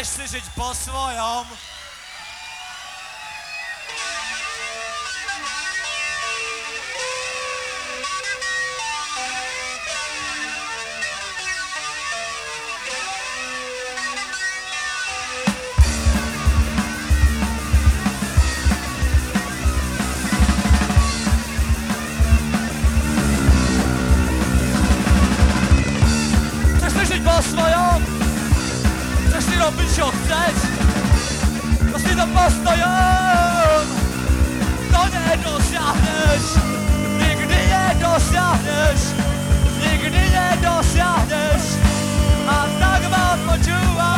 Kardeş sizce basma ayağımı. to wysiąść chcesz Poszli do postoją To nie dosiahniesz Nigdy nie dosiahniesz Nigdy nie dosiahniesz A tak ma odpoczyła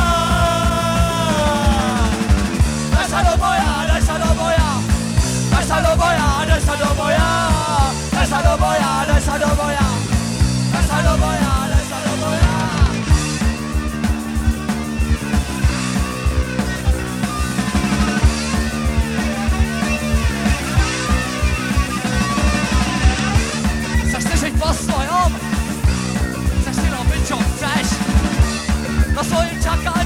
Nasza do boja, nasza do boja do boja, nasza do boja Nasza do boja, nasza do boja chakai